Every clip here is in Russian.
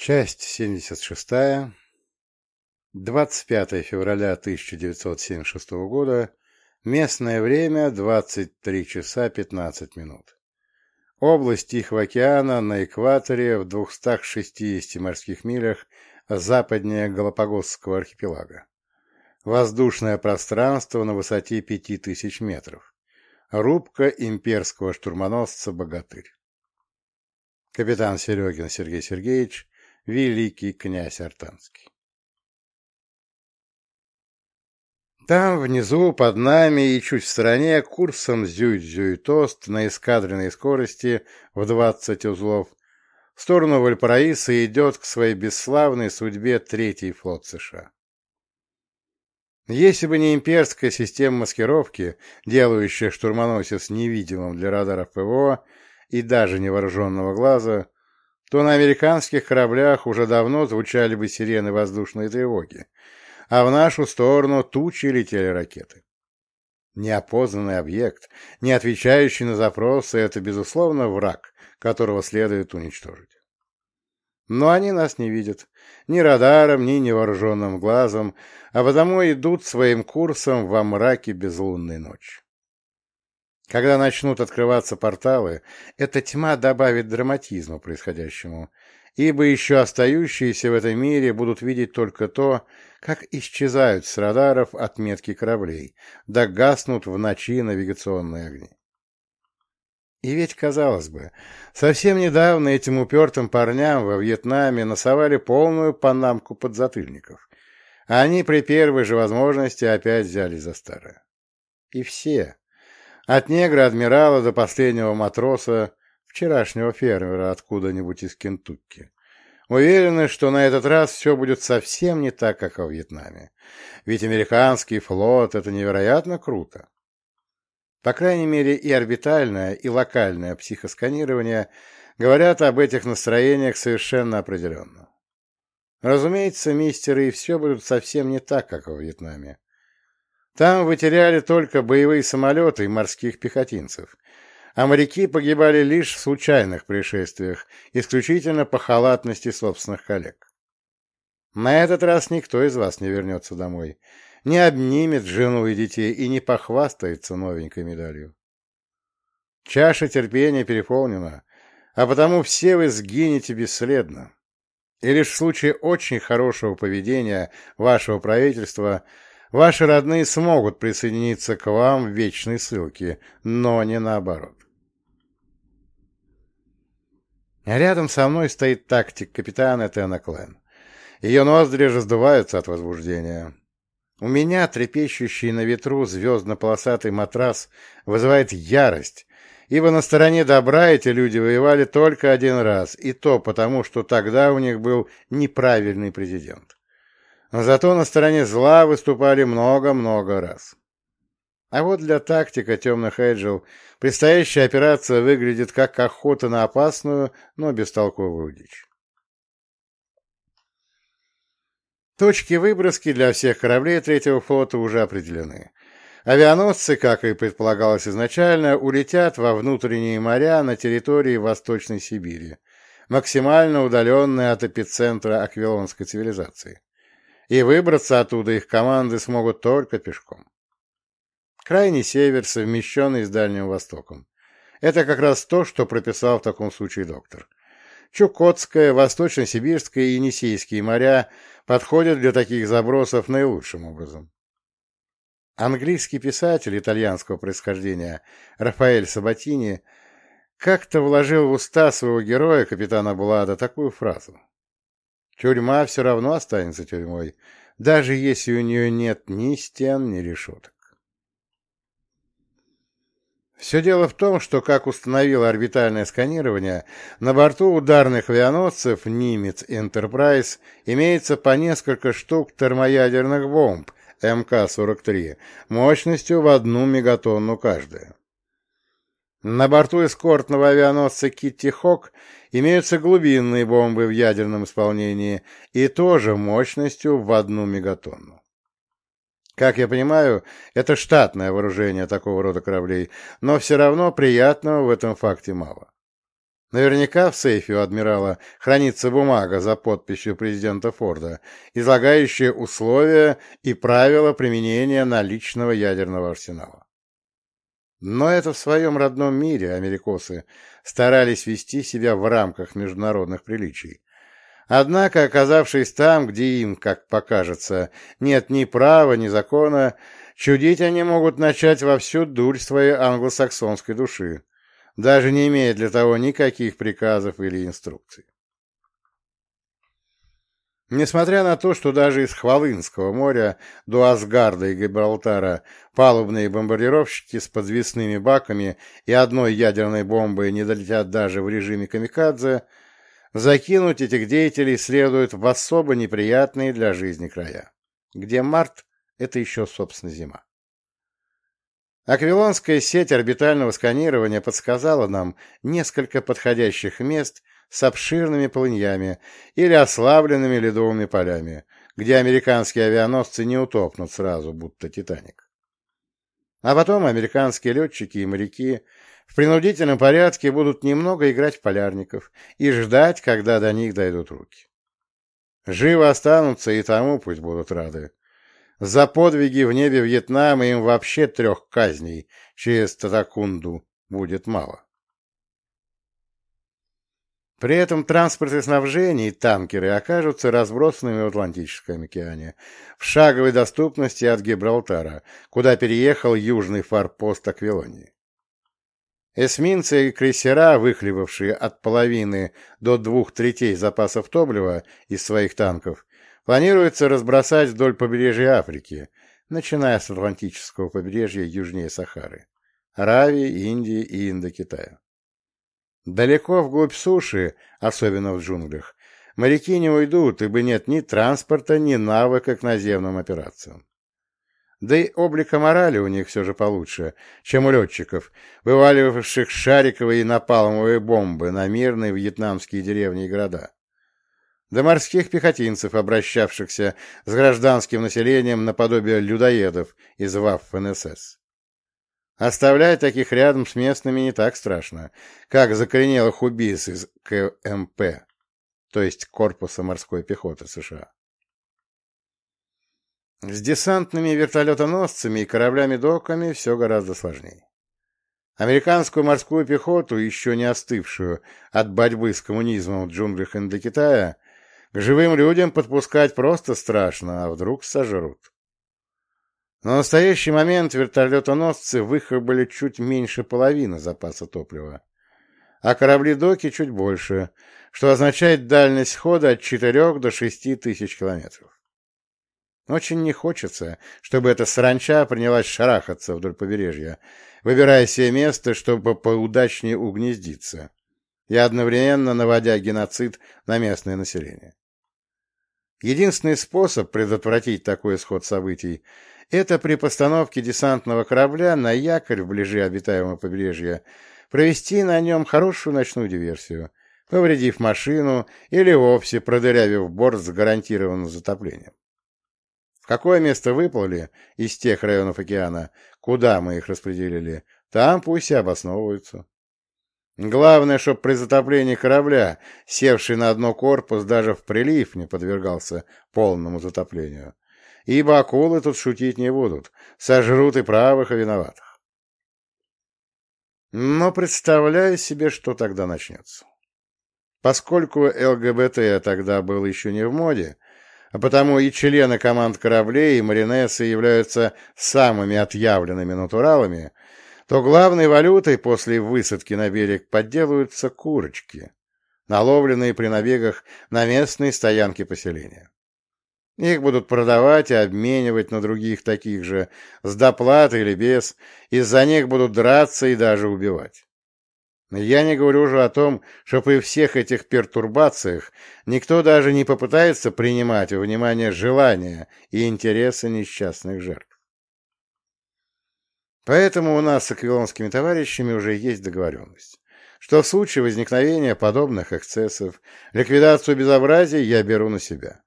Часть 76. 25 февраля 1976 года. Местное время 23 часа 15 минут. Область Тихого океана на экваторе в 260 морских милях западнее Галапагосского архипелага. Воздушное пространство на высоте 5000 метров. Рубка имперского штурмоносца «Богатырь». Капитан Серегин Сергей Сергеевич, великий князь Артанский. Там, внизу, под нами и чуть в стороне, курсом Зюй-Зюй-Тост на эскадренной скорости в 20 узлов, в сторону Вальпараиса идет к своей бесславной судьбе Третий флот США. Если бы не имперская система маскировки, делающая штурмоносец невидимым для радаров ПВО и даже невооруженного глаза, то на американских кораблях уже давно звучали бы сирены воздушной тревоги, а в нашу сторону тучи летели ракеты. Неопознанный объект, не отвечающий на запросы, это, безусловно, враг, которого следует уничтожить. Но они нас не видят, ни радаром, ни невооруженным глазом, а потому идут своим курсом во мраке безлунной ночи. Когда начнут открываться порталы, эта тьма добавит драматизма происходящему, ибо еще остающиеся в этом мире будут видеть только то, как исчезают с радаров отметки кораблей, да гаснут в ночи навигационные огни. И ведь, казалось бы, совсем недавно этим упертым парням во Вьетнаме носовали полную панамку подзатыльников, а они при первой же возможности опять взяли за старое. И все, от негра-адмирала до последнего матроса, вчерашнего фермера откуда-нибудь из Кентукки. Уверены, что на этот раз все будет совсем не так, как во Вьетнаме. Ведь американский флот — это невероятно круто. По крайней мере, и орбитальное, и локальное психосканирование говорят об этих настроениях совершенно определенно. Разумеется, мистеры и все будут совсем не так, как во Вьетнаме. Там вытеряли только боевые самолеты и морских пехотинцев, а моряки погибали лишь в случайных происшествиях, исключительно по халатности собственных коллег. На этот раз никто из вас не вернется домой, не обнимет жену и детей и не похвастается новенькой медалью. Чаша терпения переполнена, а потому все вы сгинете бесследно. И лишь в случае очень хорошего поведения вашего правительства – Ваши родные смогут присоединиться к вам в вечной ссылке, но не наоборот. Рядом со мной стоит тактик капитана Тена Клен. Ее ноздри раздуваются от возбуждения. У меня трепещущий на ветру звездно-полосатый матрас вызывает ярость, ибо на стороне добра эти люди воевали только один раз, и то потому, что тогда у них был неправильный президент. Зато на стороне зла выступали много-много раз. А вот для тактика темных Эйджел предстоящая операция выглядит как охота на опасную, но бестолковую дичь. Точки выброски для всех кораблей третьего флота уже определены. Авианосцы, как и предполагалось изначально, улетят во внутренние моря на территории Восточной Сибири, максимально удаленные от эпицентра аквилонской цивилизации и выбраться оттуда их команды смогут только пешком. Крайний север, совмещенный с Дальним Востоком. Это как раз то, что прописал в таком случае доктор. Чукотская, Восточно-Сибирская и Енисейские моря подходят для таких забросов наилучшим образом. Английский писатель итальянского происхождения Рафаэль Сабатини как-то вложил в уста своего героя, капитана Блада, такую фразу. Тюрьма все равно останется тюрьмой, даже если у нее нет ни стен, ни решеток. Все дело в том, что, как установило орбитальное сканирование, на борту ударных авианосцев «Нимец» «Энтерпрайз» имеется по несколько штук термоядерных бомб МК-43 мощностью в одну мегатонну каждая. На борту эскортного авианосца «Китти Хок» имеются глубинные бомбы в ядерном исполнении и тоже мощностью в одну мегатонну. Как я понимаю, это штатное вооружение такого рода кораблей, но все равно приятного в этом факте мало. Наверняка в сейфе у адмирала хранится бумага за подписью президента Форда, излагающая условия и правила применения наличного ядерного арсенала. Но это в своем родном мире америкосы старались вести себя в рамках международных приличий. Однако, оказавшись там, где им, как покажется, нет ни права, ни закона, чудить они могут начать во всю дурь своей англосаксонской души, даже не имея для того никаких приказов или инструкций. Несмотря на то, что даже из Хвалынского моря до Асгарда и Гибралтара палубные бомбардировщики с подвесными баками и одной ядерной бомбой не долетят даже в режиме камикадзе, закинуть этих деятелей следует в особо неприятные для жизни края, где март — это еще, собственно, зима. Аквилонская сеть орбитального сканирования подсказала нам несколько подходящих мест с обширными полыньями или ослабленными ледовыми полями, где американские авианосцы не утопнут сразу, будто «Титаник». А потом американские летчики и моряки в принудительном порядке будут немного играть в полярников и ждать, когда до них дойдут руки. Живо останутся и тому пусть будут рады. За подвиги в небе Вьетнама им вообще трех казней через Татакунду будет мало. При этом транспорт и снабжение и танкеры окажутся разбросанными в Атлантическом океане, в шаговой доступности от Гибралтара, куда переехал южный форпост Аквилонии. Эсминцы и крейсера, выхлебавшие от половины до двух третей запасов топлива из своих танков, планируется разбросать вдоль побережья Африки, начиная с Атлантического побережья южнее Сахары, Аравии, Индии и Индокитая. Далеко вглубь суши, особенно в джунглях, моряки не уйдут, ибо нет ни транспорта, ни навыка к наземным операциям. Да и облика морали у них все же получше, чем у летчиков, вываливавших шариковые и напалмовые бомбы на мирные вьетнамские деревни и города до морских пехотинцев, обращавшихся с гражданским населением наподобие людоедов из ВАФ-НСС. Оставлять таких рядом с местными не так страшно, как закоренелых убийц из КМП, то есть Корпуса морской пехоты США. С десантными вертолетоносцами и кораблями-доками все гораздо сложнее. Американскую морскую пехоту, еще не остывшую от борьбы с коммунизмом в джунглях Индокитая, к живым людям подпускать просто страшно, а вдруг сожрут. На настоящий момент вертолетоносцы выхлебали чуть меньше половины запаса топлива, а корабли-доки чуть больше, что означает дальность хода от 4 до 6 тысяч километров. Очень не хочется, чтобы эта саранча принялась шарахаться вдоль побережья, выбирая себе место, чтобы поудачнее угнездиться, и одновременно наводя геноцид на местное население. Единственный способ предотвратить такой исход событий – это при постановке десантного корабля на якорь вблизи обитаемого побережья провести на нем хорошую ночную диверсию, повредив машину или вовсе продырявив борт с гарантированным затоплением. В какое место выплыли из тех районов океана, куда мы их распределили, там пусть и обосновываются. Главное, чтоб при затоплении корабля, севший на дно корпус, даже в прилив не подвергался полному затоплению. Ибо акулы тут шутить не будут, сожрут и правых, и виноватых. Но представляю себе, что тогда начнется. Поскольку ЛГБТ тогда был еще не в моде, а потому и члены команд кораблей, и маринессы являются самыми отъявленными натуралами, то главной валютой после высадки на берег подделываются курочки, наловленные при набегах на местные стоянки поселения. Их будут продавать и обменивать на других таких же, с доплатой или без, из-за них будут драться и даже убивать. Я не говорю уже о том, что при всех этих пертурбациях никто даже не попытается принимать во внимание желания и интересы несчастных жертв. Поэтому у нас с аквилонскими товарищами уже есть договоренность, что в случае возникновения подобных эксцессов ликвидацию безобразия я беру на себя.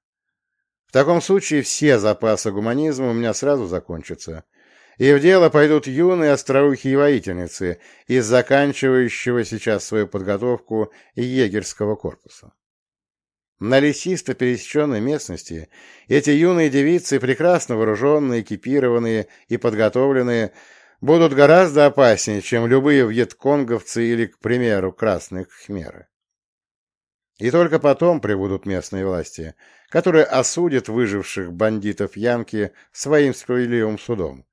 В таком случае все запасы гуманизма у меня сразу закончатся, и в дело пойдут юные остроухие воительницы из заканчивающего сейчас свою подготовку егерского корпуса. На лесисто пересеченной местности эти юные девицы, прекрасно вооруженные, экипированные и подготовленные, будут гораздо опаснее, чем любые вьетконговцы или, к примеру, красные хмеры. И только потом прибудут местные власти, которые осудят выживших бандитов Янки своим справедливым судом,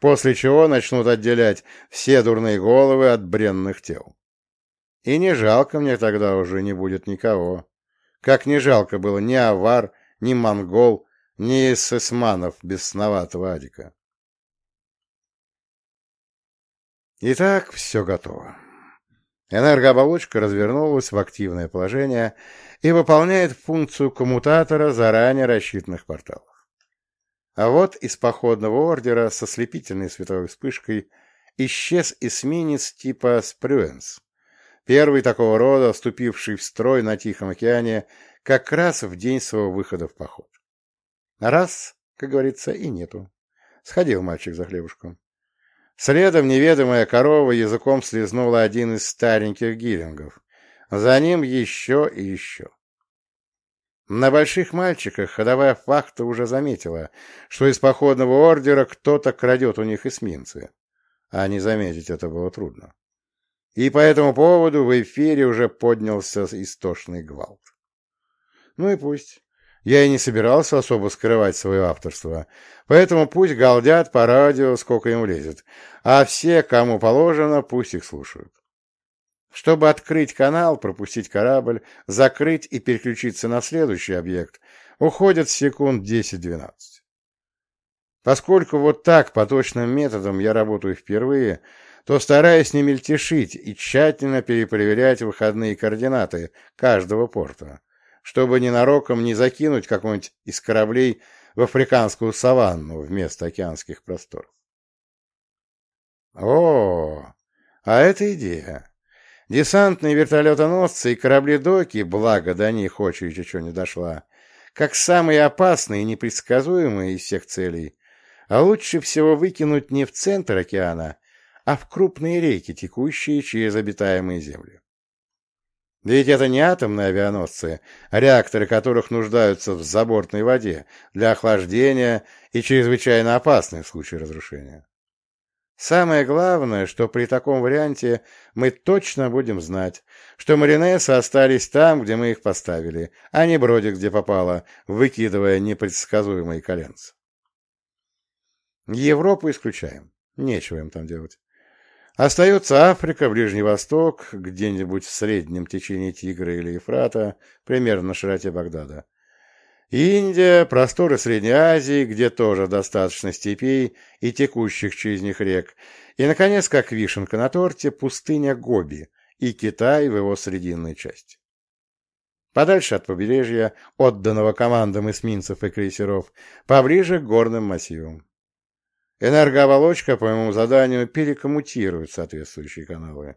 после чего начнут отделять все дурные головы от бренных тел. И не жалко мне тогда уже не будет никого. Как не жалко было ни авар, ни монгол, ни эсэсманов бесноватого Адика. Итак, все готово. Энергооболочка развернулась в активное положение и выполняет функцию коммутатора заранее рассчитанных порталов. А вот из походного ордера со слепительной световой вспышкой исчез эсминец типа «Спрюенс», первый такого рода, вступивший в строй на Тихом океане как раз в день своего выхода в поход. Раз, как говорится, и нету. Сходил мальчик за хлебушком. Следом неведомая корова языком слезнула один из стареньких гиллингов. За ним еще и еще. На больших мальчиках ходовая фахта уже заметила, что из походного ордера кто-то крадет у них эсминцы. А не заметить это было трудно. И по этому поводу в эфире уже поднялся истошный гвалт. Ну и пусть. Я и не собирался особо скрывать свое авторство, поэтому пусть галдят по радио, сколько им влезет, а все, кому положено, пусть их слушают. Чтобы открыть канал, пропустить корабль, закрыть и переключиться на следующий объект, уходит секунд 10-12. Поскольку вот так, по точным методам, я работаю впервые, то стараюсь не мельтешить и тщательно перепроверять выходные координаты каждого порта, чтобы ненароком не закинуть какой-нибудь из кораблей в африканскую саванну вместо океанских просторов. О, а это идея. Десантные вертолетоносцы и корабли-доки, благо до них очередь еще не дошла, как самые опасные и непредсказуемые из всех целей, а лучше всего выкинуть не в центр океана, а в крупные реки, текущие через обитаемые земли. Ведь это не атомные авианосцы, а реакторы которых нуждаются в забортной воде для охлаждения и чрезвычайно опасны в случае разрушения. Самое главное, что при таком варианте мы точно будем знать, что маринесы остались там, где мы их поставили, а не бродят, где попало, выкидывая непредсказуемые коленца. Европу исключаем. Нечего им там делать. Остается Африка, Ближний Восток, где-нибудь в среднем течении Тигра или Ефрата, примерно на широте Багдада. Индия, просторы Средней Азии, где тоже достаточно степей и текущих через них рек, и, наконец, как вишенка на торте, пустыня Гоби и Китай в его срединной части. Подальше от побережья, отданного командам эсминцев и крейсеров, поближе к горным массивам. Энергооболочка, по моему заданию, перекоммутирует соответствующие каналы.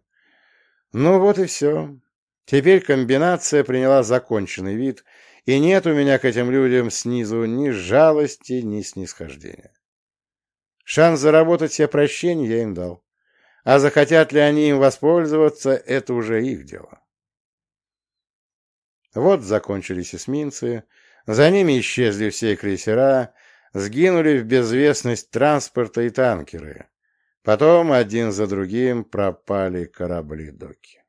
Ну вот и все. Теперь комбинация приняла законченный вид, и нет у меня к этим людям снизу ни жалости, ни снисхождения. Шанс заработать себе прощение я им дал. А захотят ли они им воспользоваться, это уже их дело. Вот закончились эсминцы, за ними исчезли все крейсера, сгинули в безвестность транспорта и танкеры. Потом один за другим пропали корабли-доки.